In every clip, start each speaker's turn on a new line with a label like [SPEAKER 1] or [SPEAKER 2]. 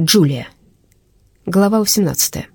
[SPEAKER 1] Джулия. Глава 18.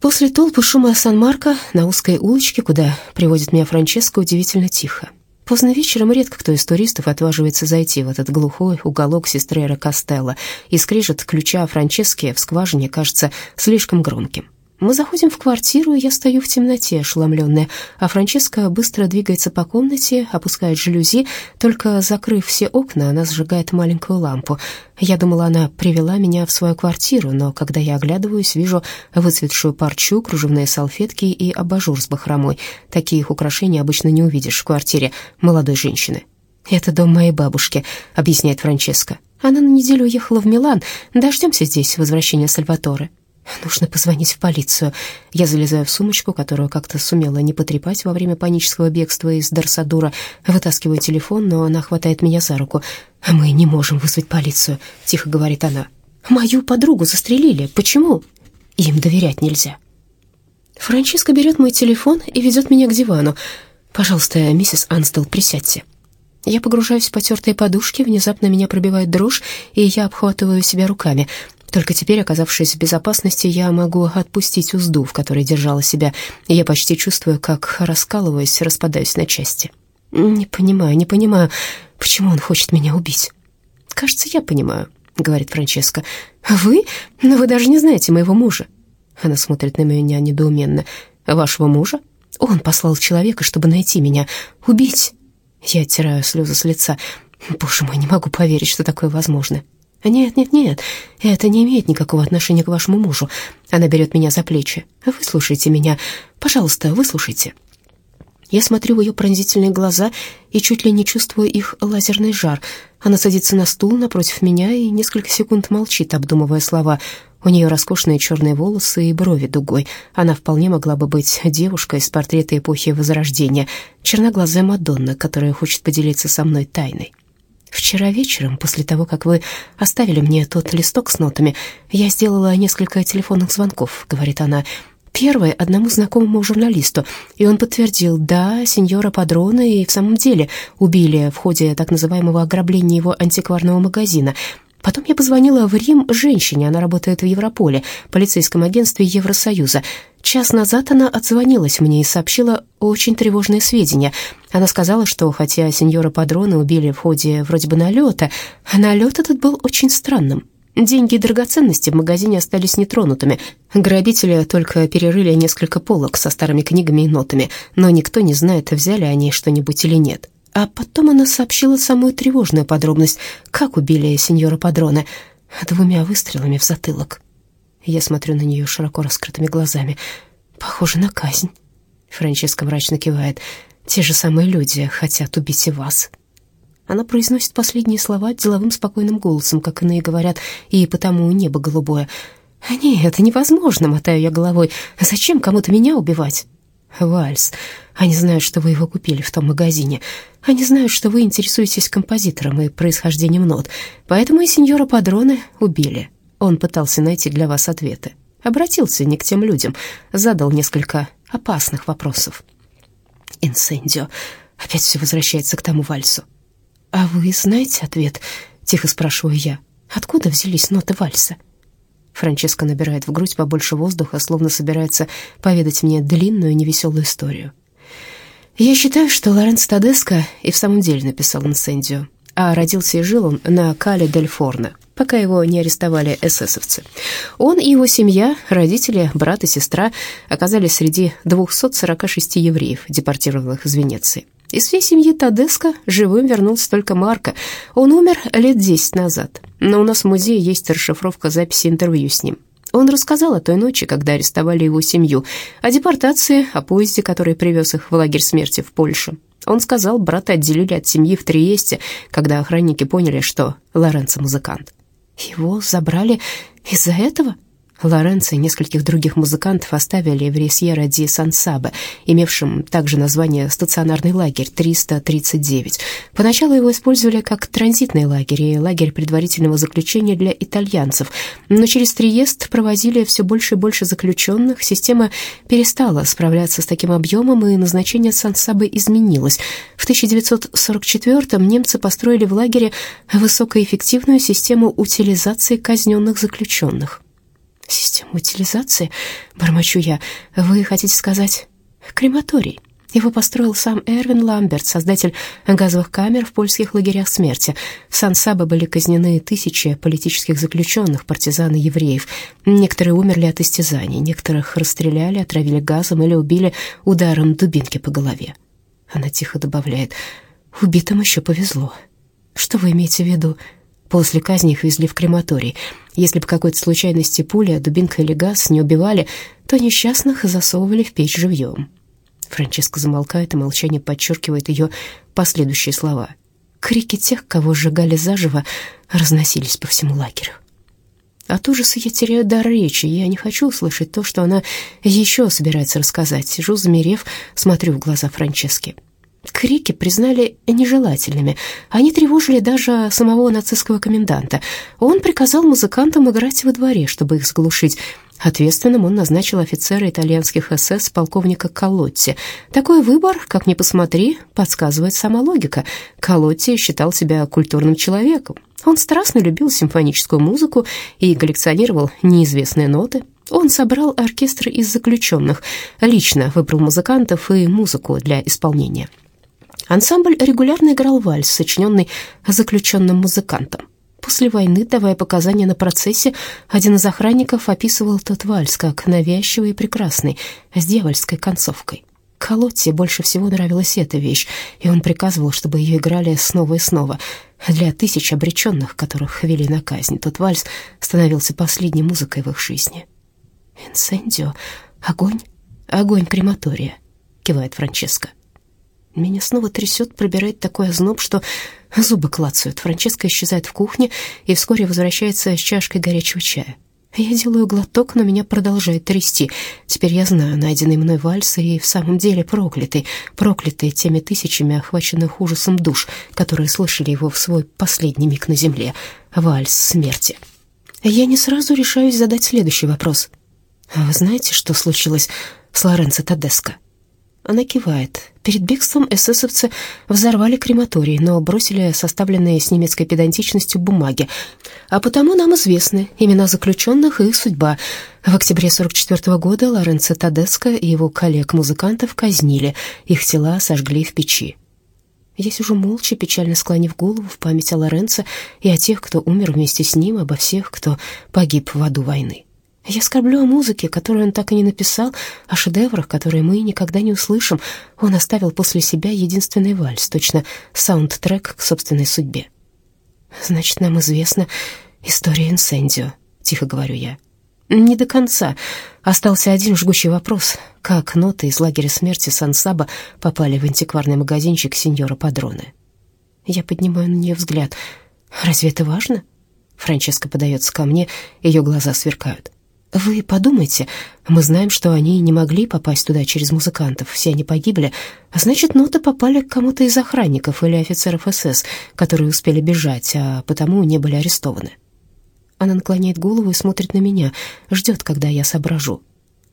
[SPEAKER 1] После толпы шума Сан-Марко на узкой улочке, куда приводит меня Франческо, удивительно тихо. Поздно вечером редко кто из туристов отваживается зайти в этот глухой уголок сестры Костелло, и скрежет ключа Франчески в скважине кажется слишком громким. Мы заходим в квартиру, и я стою в темноте, ошеломленная, а Франческа быстро двигается по комнате, опускает жалюзи, только закрыв все окна, она сжигает маленькую лампу. Я думала, она привела меня в свою квартиру, но когда я оглядываюсь, вижу выцветшую парчу, кружевные салфетки и абажур с бахромой. Таких украшений обычно не увидишь в квартире молодой женщины. «Это дом моей бабушки», — объясняет Франческа. «Она на неделю уехала в Милан. Дождемся здесь возвращения Сальваторе». Нужно позвонить в полицию. Я залезаю в сумочку, которую как-то сумела не потрепать во время панического бегства из Дарсадура. Вытаскиваю телефон, но она хватает меня за руку. «Мы не можем вызвать полицию», — тихо говорит она. «Мою подругу застрелили. Почему?» «Им доверять нельзя». Франческа берет мой телефон и ведет меня к дивану. «Пожалуйста, миссис Анстел, присядьте». Я погружаюсь в потертые подушки, внезапно меня пробивает дрожь, и я обхватываю себя руками. Только теперь, оказавшись в безопасности, я могу отпустить узду, в которой держала себя. Я почти чувствую, как, раскалываясь, распадаюсь на части. «Не понимаю, не понимаю, почему он хочет меня убить?» «Кажется, я понимаю», — говорит Франческа. «Вы? Но вы даже не знаете моего мужа». Она смотрит на меня недоуменно. «Вашего мужа? Он послал человека, чтобы найти меня, убить». Я оттираю слезы с лица. «Боже мой, не могу поверить, что такое возможно». «Нет, нет, нет, это не имеет никакого отношения к вашему мужу». Она берет меня за плечи. «Выслушайте меня. Пожалуйста, выслушайте». Я смотрю в ее пронзительные глаза и чуть ли не чувствую их лазерный жар. Она садится на стул напротив меня и несколько секунд молчит, обдумывая слова. У нее роскошные черные волосы и брови дугой. Она вполне могла бы быть девушкой из портрета эпохи Возрождения, черноглазая Мадонна, которая хочет поделиться со мной тайной. Вчера вечером, после того, как вы оставили мне тот листок с нотами, я сделала несколько телефонных звонков, говорит она. Первый одному знакомому журналисту, и он подтвердил, да, сеньора Падрона и в самом деле убили в ходе так называемого ограбления его антикварного магазина. Потом я позвонила в Рим женщине, она работает в Европоле, полицейском агентстве Евросоюза. Час назад она отзвонилась мне и сообщила очень тревожные сведения. Она сказала, что хотя сеньора Падрона убили в ходе вроде бы налета, налет этот был очень странным. Деньги и драгоценности в магазине остались нетронутыми. Грабители только перерыли несколько полок со старыми книгами и нотами, но никто не знает, взяли они что-нибудь или нет. А потом она сообщила самую тревожную подробность, как убили сеньора Падроне, двумя выстрелами в затылок. Я смотрю на нее широко раскрытыми глазами. Похоже на казнь. Франческа мрачно кивает. Те же самые люди хотят убить и вас. Она произносит последние слова деловым спокойным голосом, как иные говорят, и потому небо голубое. «Нет, это невозможно», — мотаю я головой. «Зачем кому-то меня убивать?» «Вальс. Они знают, что вы его купили в том магазине. Они знают, что вы интересуетесь композитором и происхождением нот. Поэтому и сеньора Падроне убили. Он пытался найти для вас ответы. Обратился не к тем людям, задал несколько опасных вопросов. Инсендио. Опять все возвращается к тому вальсу. «А вы знаете ответ?» — тихо спрашиваю я. «Откуда взялись ноты вальса?» Франческа набирает в грудь побольше воздуха, словно собирается поведать мне длинную невеселую историю. Я считаю, что Лоренцо Тадеско и в самом деле написал «Инсендио», а родился и жил он на Кале дель Форно, пока его не арестовали эсэсовцы. Он и его семья, родители, брат и сестра, оказались среди 246 евреев, депортированных из Венеции. Из всей семьи Тадеско живым вернулся только Марко. Он умер лет 10 назад, но у нас в музее есть расшифровка записи интервью с ним. Он рассказал о той ночи, когда арестовали его семью, о депортации, о поезде, который привез их в лагерь смерти в Польшу. Он сказал, брата отделили от семьи в Триесте, когда охранники поняли, что Лоренцо музыкант. Его забрали из-за этого? Лоренцо и нескольких других музыкантов оставили в Ресьера ди Сан-Сабе, имевшем также название «Стационарный лагерь 339». Поначалу его использовали как транзитный лагерь и лагерь предварительного заключения для итальянцев, но через Триест проводили все больше и больше заключенных, система перестала справляться с таким объемом, и назначение Сан-Сабе изменилось. В 1944-м немцы построили в лагере высокоэффективную систему утилизации казненных заключенных. Система утилизации? Бормочу я. Вы хотите сказать крематорий? Его построил сам Эрвин Ламберт, создатель газовых камер в польских лагерях смерти. В Сан-Сабо были казнены тысячи политических заключенных, партизан и евреев. Некоторые умерли от истязаний, некоторых расстреляли, отравили газом или убили ударом дубинки по голове. Она тихо добавляет, убитым еще повезло. Что вы имеете в виду? После казни их везли в крематорий. Если бы какой-то случайности пуля, дубинка или газ не убивали, то несчастных засовывали в печь живьем. Франческа замолкает, и молчание подчеркивает ее последующие слова. Крики тех, кого сжигали заживо, разносились по всему лагерю. От ужаса я теряю дар речи, я не хочу услышать то, что она еще собирается рассказать. Сижу, замерев, смотрю в глаза Франчески. Крики признали нежелательными. Они тревожили даже самого нацистского коменданта. Он приказал музыкантам играть во дворе, чтобы их заглушить. Ответственным он назначил офицера итальянских СС полковника Колотти. Такой выбор, как ни посмотри, подсказывает сама логика. Колотти считал себя культурным человеком. Он страстно любил симфоническую музыку и коллекционировал неизвестные ноты. Он собрал оркестр из заключенных, лично выбрал музыкантов и музыку для исполнения. Ансамбль регулярно играл вальс, сочиненный заключенным музыкантом. После войны, давая показания на процессе, один из охранников описывал тот вальс как навязчивый и прекрасный, с дьявольской концовкой. Колотте больше всего нравилась эта вещь, и он приказывал, чтобы ее играли снова и снова. Для тысяч обреченных, которых вели на казнь, тот вальс становился последней музыкой в их жизни. «Инсендио, огонь, огонь крематория», — кивает Франческо. Меня снова трясет, пробирает такой озноб, что зубы клацают. Франческа исчезает в кухне и вскоре возвращается с чашкой горячего чая. Я делаю глоток, но меня продолжает трясти. Теперь я знаю, найденный мной вальс и в самом деле проклятый, проклятый теми тысячами охваченных ужасом душ, которые слышали его в свой последний миг на земле. Вальс смерти. Я не сразу решаюсь задать следующий вопрос. «Вы знаете, что случилось с Лоренцо Тадеско?» Она кивает. Перед бегством эсэсовцы взорвали крематорий, но бросили составленные с немецкой педантичностью бумаги. А потому нам известны имена заключенных и их судьба. В октябре 44 года Лоренцо Тадеско и его коллег-музыкантов казнили. Их тела сожгли в печи. Я сижу молча, печально склонив голову в память о Лоренцо и о тех, кто умер вместе с ним, обо всех, кто погиб в аду войны. Я скорблю о музыке, которую он так и не написал, о шедеврах, которые мы никогда не услышим. Он оставил после себя единственный вальс, точно саундтрек к собственной судьбе. «Значит, нам известна история Инсендио», — тихо говорю я. «Не до конца. Остался один жгучий вопрос. Как ноты из лагеря смерти Сан-Саба попали в антикварный магазинчик сеньора Падроне?» Я поднимаю на нее взгляд. «Разве это важно?» Франческа подается ко мне, ее глаза сверкают. Вы подумайте, мы знаем, что они не могли попасть туда через музыкантов, все они погибли, а значит, ноты попали к кому-то из охранников или офицеров СС, которые успели бежать, а потому не были арестованы. Она наклоняет голову и смотрит на меня, ждет, когда я соображу.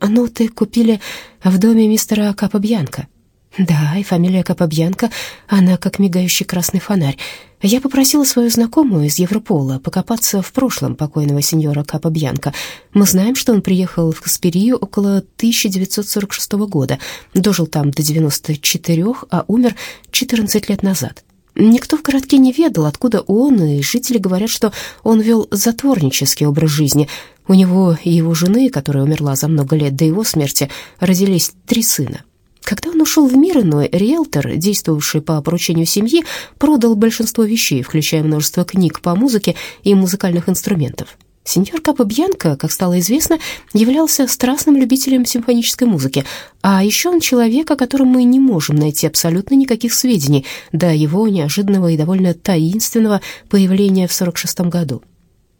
[SPEAKER 1] Ноты купили в доме мистера Капабьянка. Да, и фамилия Капабьянка, она как мигающий красный фонарь. Я попросила свою знакомую из Европола покопаться в прошлом покойного сеньора Капабьянка. Мы знаем, что он приехал в Касперию около 1946 года, дожил там до 94, а умер 14 лет назад. Никто в городке не ведал, откуда он, и жители говорят, что он вел затворнический образ жизни. У него и его жены, которая умерла за много лет до его смерти, родились три сына. Когда он ушел в мир иной, риэлтор, действовавший по поручению семьи, продал большинство вещей, включая множество книг по музыке и музыкальных инструментов. Сеньор Капа как стало известно, являлся страстным любителем симфонической музыки, а еще он человек, о котором мы не можем найти абсолютно никаких сведений до его неожиданного и довольно таинственного появления в 46 году.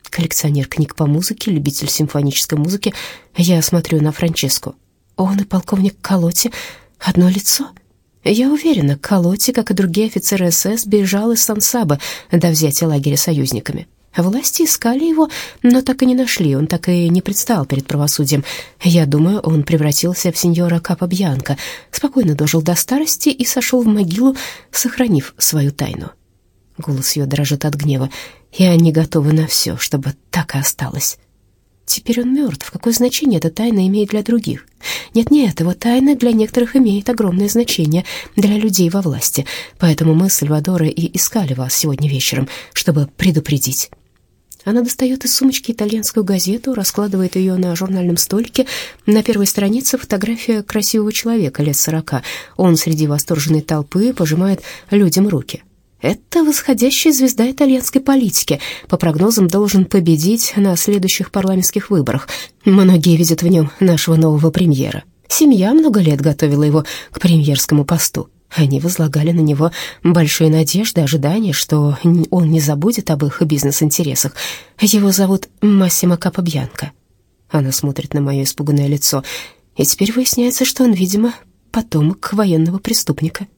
[SPEAKER 1] коллекционер книг по музыке, любитель симфонической музыки. Я смотрю на Франческу. Он и полковник Колотти одно лицо. Я уверена, Колотти, как и другие офицеры СС, бежал из Сан-Саба до взятия лагеря союзниками. Власти искали его, но так и не нашли, он так и не предстал перед правосудием. Я думаю, он превратился в сеньора Капа-Бьянка, спокойно дожил до старости и сошел в могилу, сохранив свою тайну. Голос ее дрожит от гнева, и они готовы на все, чтобы так и осталось. Теперь он мертв. Какое значение эта тайна имеет для других? Нет-нет, его тайна для некоторых имеет огромное значение для людей во власти. Поэтому мы, Сальвадоры, и искали вас сегодня вечером, чтобы предупредить. Она достает из сумочки итальянскую газету, раскладывает ее на журнальном столике. На первой странице фотография красивого человека лет сорока. Он среди восторженной толпы пожимает людям руки. Это восходящая звезда итальянской политики. По прогнозам, должен победить на следующих парламентских выборах. Многие видят в нем нашего нового премьера. Семья много лет готовила его к премьерскому посту. Они возлагали на него большие надежды, ожидания, что он не забудет об их бизнес-интересах. Его зовут Массимо Капобьянко. Она смотрит на мое испуганное лицо, и теперь выясняется, что он, видимо, потомок военного преступника.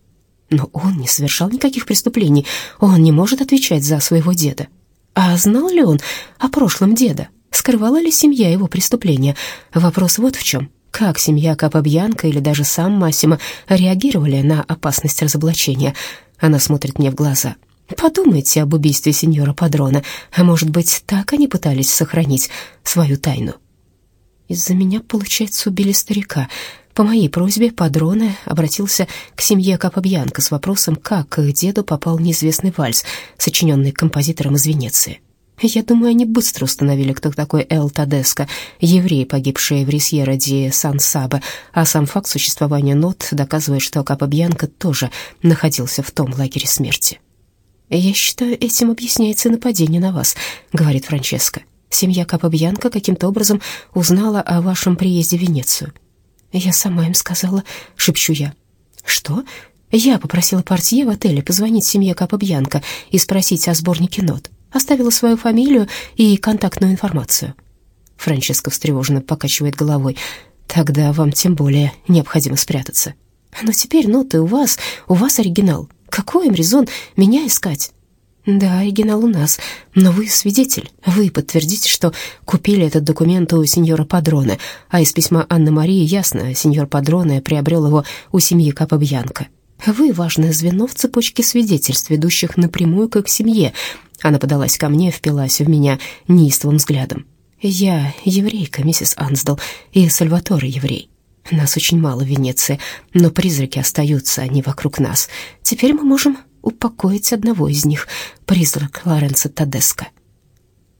[SPEAKER 1] Но он не совершал никаких преступлений, он не может отвечать за своего деда. А знал ли он о прошлом деда? Скрывала ли семья его преступления? Вопрос вот в чем. Как семья Капобьянка или даже сам Массимо реагировали на опасность разоблачения? Она смотрит мне в глаза. Подумайте об убийстве сеньора Падрона. А может быть, так они пытались сохранить свою тайну? Из-за меня, получается, убили старика. По моей просьбе Падроне обратился к семье Капобьянка с вопросом, как к деду попал неизвестный вальс, сочиненный композитором из Венеции. Я думаю, они быстро установили, кто такой Эл Тадеско, еврей, погибший в Рисьера ди Сан-Сабе, а сам факт существования нот доказывает, что Капа-Бьянко тоже находился в том лагере смерти. «Я считаю, этим объясняется нападение на вас», — говорит Франческо. «Семья Капа-Бьянко каким-то образом узнала о вашем приезде в Венецию». «Я сама им сказала», — шепчу я. «Что?» Я попросила портье в отеле позвонить семье Капа-Бьянко и спросить о сборнике нот. Оставила свою фамилию и контактную информацию. Франческа встревоженно покачивает головой. Тогда вам тем более необходимо спрятаться. Но теперь ноты у вас, у вас оригинал. Какой им резон меня искать? Да, оригинал у нас, но вы свидетель. Вы подтвердите, что купили этот документ у сеньора Падроне, а из письма Анны Марии ясно, сеньор Падроне приобрел его у семьи Капабьянко. Вы важное звено в цепочке свидетельств, ведущих напрямую к семье. Она подалась ко мне, впилась в меня неистовым взглядом. «Я еврейка, миссис Ансдал, и Сальваторе еврей. Нас очень мало в Венеции, но призраки остаются, они вокруг нас. Теперь мы можем упокоить одного из них, призрак Лоренцо Тадеско».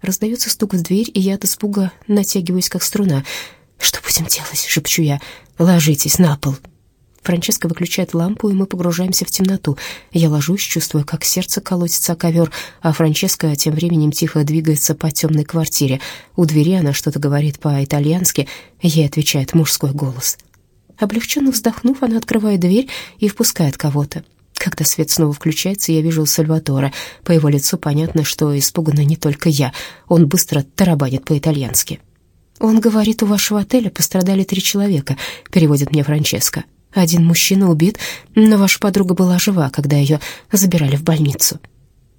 [SPEAKER 1] Раздается стук в дверь, и я от испуга натягиваюсь, как струна. «Что будем делать?» — шепчу я. «Ложитесь на пол». Франческа выключает лампу, и мы погружаемся в темноту. Я ложусь, чувствую, как сердце колотится о ковер, а Франческа тем временем тихо двигается по темной квартире. У двери она что-то говорит по-итальянски, ей отвечает мужской голос. Облегченно вздохнув, она открывает дверь и впускает кого-то. Когда свет снова включается, я вижу Сальватора. По его лицу понятно, что испугана не только я. Он быстро тарабанит по-итальянски. «Он говорит, у вашего отеля пострадали три человека», — переводит мне Франческа. Один мужчина убит, но ваша подруга была жива, когда ее забирали в больницу.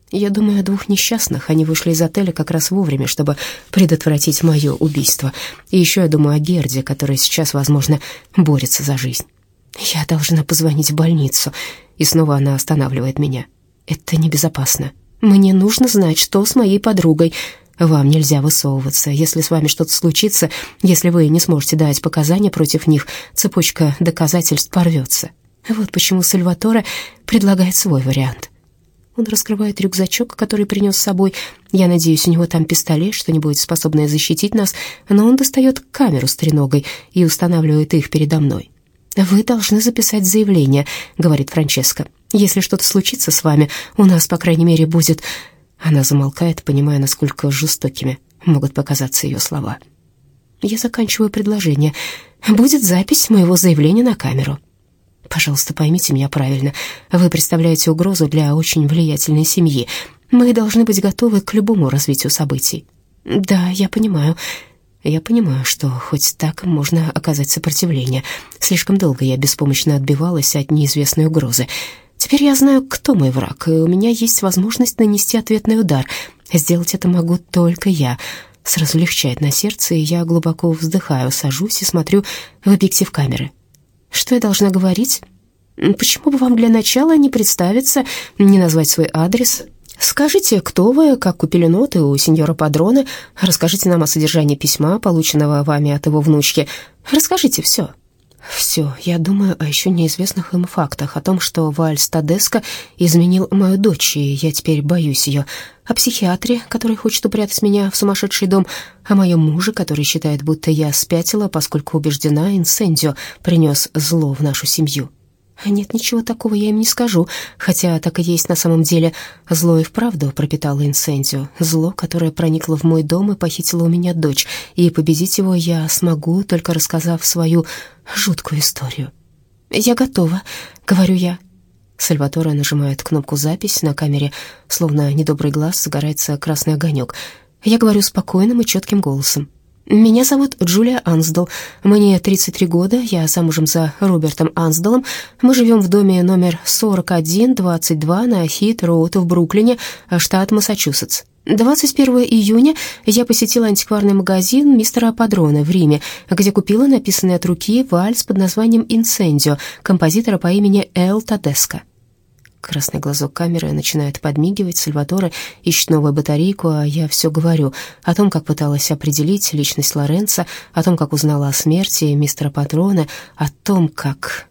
[SPEAKER 1] Я думаю о двух несчастных. Они вышли из отеля как раз вовремя, чтобы предотвратить мое убийство. И еще я думаю о Герде, которая сейчас, возможно, борется за жизнь. Я должна позвонить в больницу. И снова она останавливает меня. Это небезопасно. Мне нужно знать, что с моей подругой. Вам нельзя высовываться. Если с вами что-то случится, если вы не сможете дать показания против них, цепочка доказательств порвется. Вот почему Сальваторе предлагает свой вариант. Он раскрывает рюкзачок, который принес с собой. Я надеюсь, у него там пистолет, что-нибудь способное защитить нас, но он достает камеру с треногой и устанавливает их передо мной. «Вы должны записать заявление», — говорит Франческо. «Если что-то случится с вами, у нас, по крайней мере, будет она замолкает, понимая, насколько жестокими могут показаться ее слова. Я заканчиваю предложение. Будет запись моего заявления на камеру. Пожалуйста, поймите меня правильно. Вы представляете угрозу для очень влиятельной семьи. Мы должны быть готовы к любому развитию событий. «Да, я понимаю. Я понимаю, что хоть так можно оказать сопротивление. Слишком долго я беспомощно отбивалась от неизвестной угрозы. Теперь я знаю, кто мой враг, и у меня есть возможность нанести ответный удар. Сделать это могу только я». Сразу легчает на сердце, и я глубоко вздыхаю, сажусь и смотрю в объектив камеры. «Что я должна говорить?» Почему бы вам для начала не представиться, не назвать свой адрес? Скажите, кто вы, как купили ноты у сеньора Падрона, расскажите нам о содержании письма, полученного вами от его внучки. Расскажите все. Все, я думаю о еще неизвестных им фактах, о том, что Валь Стадеско изменил мою дочь, и я теперь боюсь ее, о психиатре, который хочет упрятать меня в сумасшедший дом, о моем муже, который считает, будто я спятила, поскольку убеждена, инсендио принес зло в нашу семью. Нет, ничего такого я им не скажу, хотя так и есть на самом деле. Зло и вправду пропитало инсендио, зло, которое проникло в мой дом и похитило у меня дочь, и победить его я смогу, только рассказав свою жуткую историю. «Я готова», — говорю я. Сальваторе нажимает кнопку «Запись» на камере, словно недобрый глаз загорается красный огонек. Я говорю спокойным и четким голосом. Меня зовут Джулия Ансдал. Мне 33 года, я замужем за Робертом Ансдалом. Мы живем в доме номер 4122 на Хит-Роуд в Бруклине, штат Массачусетс. 21 июня я посетила антикварный магазин мистера Падрона в Риме, где купила написанный от руки вальс под названием «Инсендио» композитора по имени Эл Тадеско. Красный глазок камеры начинает подмигивать, Сальваторе ищет новую батарейку, а я все говорю о том, как пыталась определить личность Лоренца, о том, как узнала о смерти мистера Патрона, о том, как...